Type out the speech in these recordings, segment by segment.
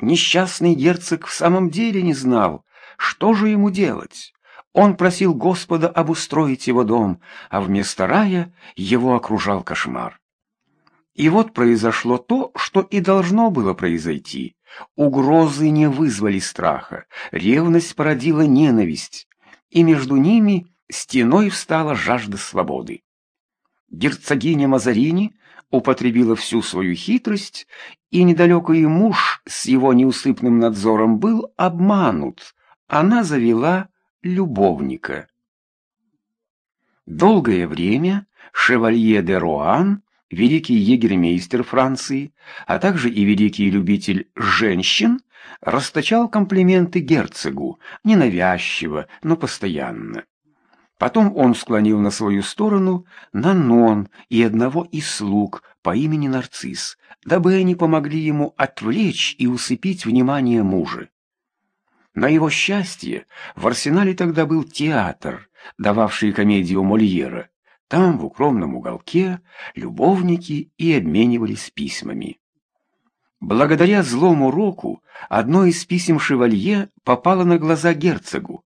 Несчастный герцог в самом деле не знал, что же ему делать. Он просил Господа обустроить его дом, а вместо рая его окружал кошмар. И вот произошло то, что и должно было произойти. Угрозы не вызвали страха, ревность породила ненависть, и между ними стеной встала жажда свободы. Герцогиня Мазарини употребила всю свою хитрость, и недалекий муж с его неусыпным надзором был обманут. Она завела любовника. Долгое время шевалье де Руан, великий егермейстер Франции, а также и великий любитель женщин, расточал комплименты герцогу, ненавязчиво, но постоянно. Потом он склонил на свою сторону Нанон и одного из слуг по имени Нарцисс, дабы они помогли ему отвлечь и усыпить внимание мужа. На его счастье в арсенале тогда был театр, дававший комедию Мольера. Там, в укромном уголке, любовники и обменивались письмами. Благодаря злому року одно из писем шевалье попало на глаза герцогу.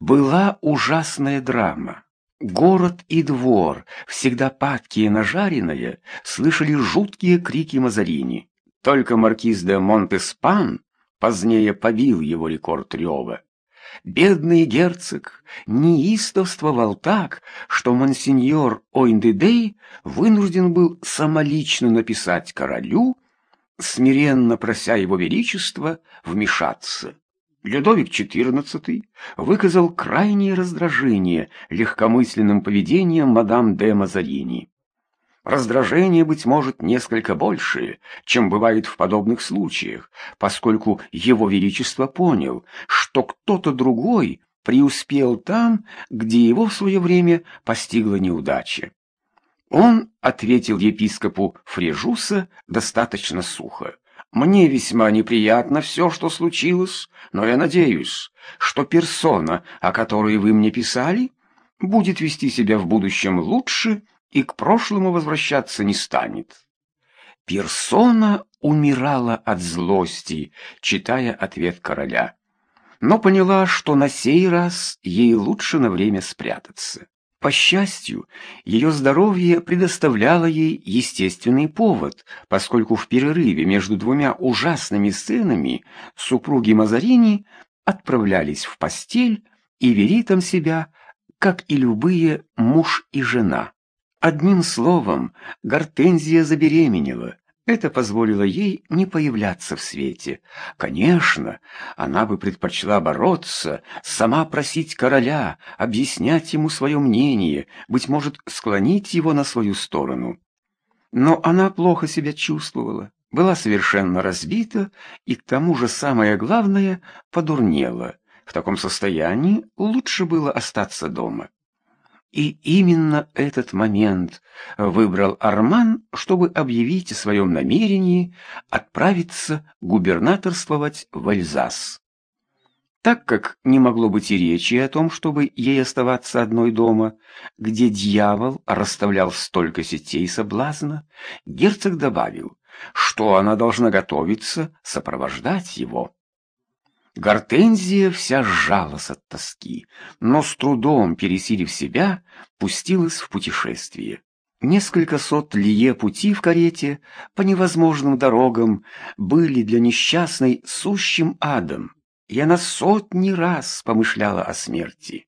Была ужасная драма. Город и двор, всегда падкие на жареное, слышали жуткие крики Мазарини. Только маркиз де Монтеспан позднее побил его рекорд рева. Бедный герцог неистовствовал так, что монсеньор Ойндедей вынужден был самолично написать королю, смиренно прося его величество вмешаться. Людовик XIV выказал крайнее раздражение легкомысленным поведением мадам де Мазарини. Раздражение, быть может, несколько большее, чем бывает в подобных случаях, поскольку его величество понял, что кто-то другой преуспел там, где его в свое время постигла неудача. Он ответил епископу Фрежуса достаточно сухо. «Мне весьма неприятно все, что случилось, но я надеюсь, что персона, о которой вы мне писали, будет вести себя в будущем лучше, и к прошлому возвращаться не станет. Персона умирала от злости, читая ответ короля, но поняла, что на сей раз ей лучше на время спрятаться. По счастью, ее здоровье предоставляло ей естественный повод, поскольку в перерыве между двумя ужасными сценами супруги Мазарини отправлялись в постель и вели там себя, как и любые муж и жена. Одним словом, Гортензия забеременела. Это позволило ей не появляться в свете. Конечно, она бы предпочла бороться, сама просить короля, объяснять ему свое мнение, быть может, склонить его на свою сторону. Но она плохо себя чувствовала, была совершенно разбита и, к тому же, самое главное, подурнела. В таком состоянии лучше было остаться дома. И именно этот момент выбрал Арман, чтобы объявить о своем намерении отправиться губернаторствовать в Альзас. Так как не могло быть и речи о том, чтобы ей оставаться одной дома, где дьявол расставлял столько сетей соблазна, герцог добавил, что она должна готовиться сопровождать его. Гортензия вся сжалась от тоски, но с трудом, пересилив себя, пустилась в путешествие. Несколько сот лие пути в карете по невозможным дорогам были для несчастной сущим адом, и она сотни раз помышляла о смерти.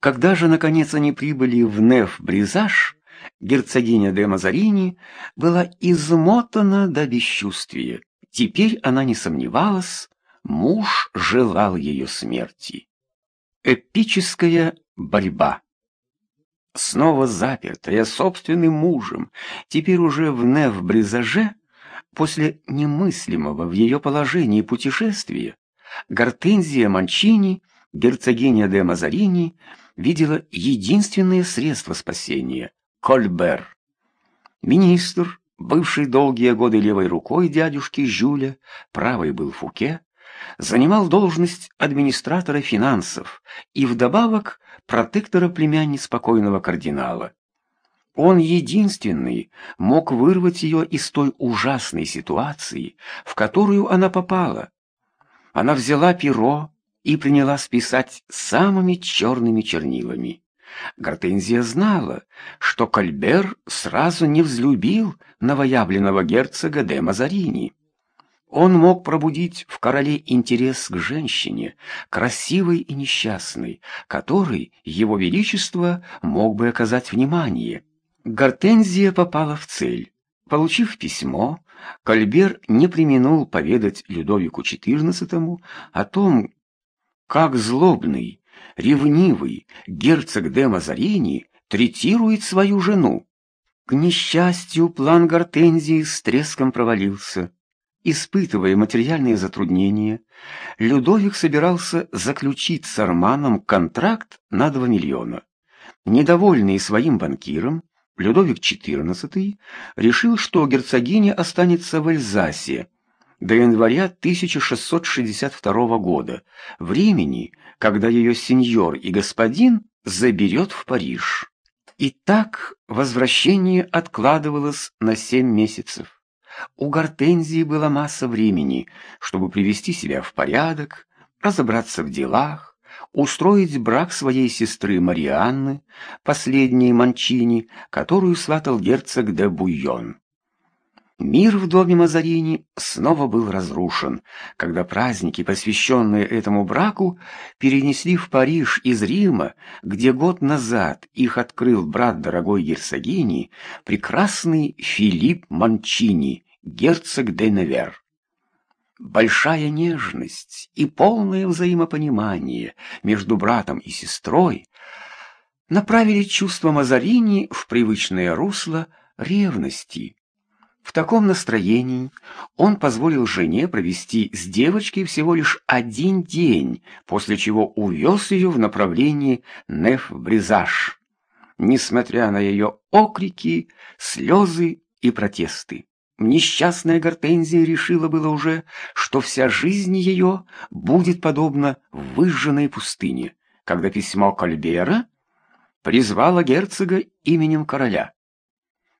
Когда же, наконец, они прибыли в Неф-Бризаж, герцогиня де Мазарини была измотана до бесчувствия. Теперь она не сомневалась, Муж желал ее смерти. Эпическая борьба. Снова запертая собственным мужем, теперь уже в Нев-Бризаже, после немыслимого в ее положении путешествия, Гортензия Манчини, герцогиня де Мазарини, видела единственное средство спасения — Кольбер. Министр, бывший долгие годы левой рукой дядюшки Жюля, правой был Фуке, занимал должность администратора финансов и вдобавок протектора племянниц покойного кардинала. Он единственный мог вырвать ее из той ужасной ситуации, в которую она попала. Она взяла перо и принялась писать самыми черными чернилами. Гортензия знала, что Кальбер сразу не взлюбил новоявленного герцога де Мазарини. Он мог пробудить в короле интерес к женщине, красивой и несчастной, которой его величество мог бы оказать внимание. Гортензия попала в цель. Получив письмо, Кальбер не применул поведать Людовику XIV о том, как злобный, ревнивый герцог де Мазарини третирует свою жену. К несчастью, план Гортензии с треском провалился. Испытывая материальные затруднения, Людовик собирался заключить с Арманом контракт на 2 миллиона. Недовольный своим банкиром, Людовик XIV решил, что герцогиня останется в Эльзасе до января 1662 года, времени, когда ее сеньор и господин заберет в Париж. И так возвращение откладывалось на семь месяцев. У Гортензии была масса времени, чтобы привести себя в порядок, разобраться в делах, устроить брак своей сестры Марианны, последней Манчини, которую сватал герцог де Буйон. Мир в доме Мазарини снова был разрушен, когда праздники, посвященные этому браку, перенесли в Париж из Рима, где год назад их открыл брат дорогой герцогини, прекрасный Филипп Манчини, герцог де Невер. Большая нежность и полное взаимопонимание между братом и сестрой направили чувство Мазарини в привычное русло ревности. В таком настроении он позволил жене провести с девочкой всего лишь один день, после чего увез ее в направлении Неф-Бризаж, несмотря на ее окрики, слезы и протесты. Несчастная Гортензия решила было уже, что вся жизнь ее будет подобна выжженной пустыне, когда письмо Кальбера призвало герцога именем короля.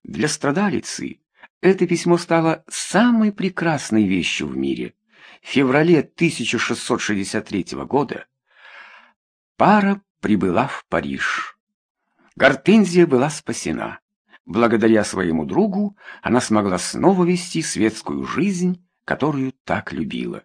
Для страдалицы это письмо стало самой прекрасной вещью в мире. В феврале 1663 года пара прибыла в Париж. Гортензия была спасена. Благодаря своему другу она смогла снова вести светскую жизнь, которую так любила.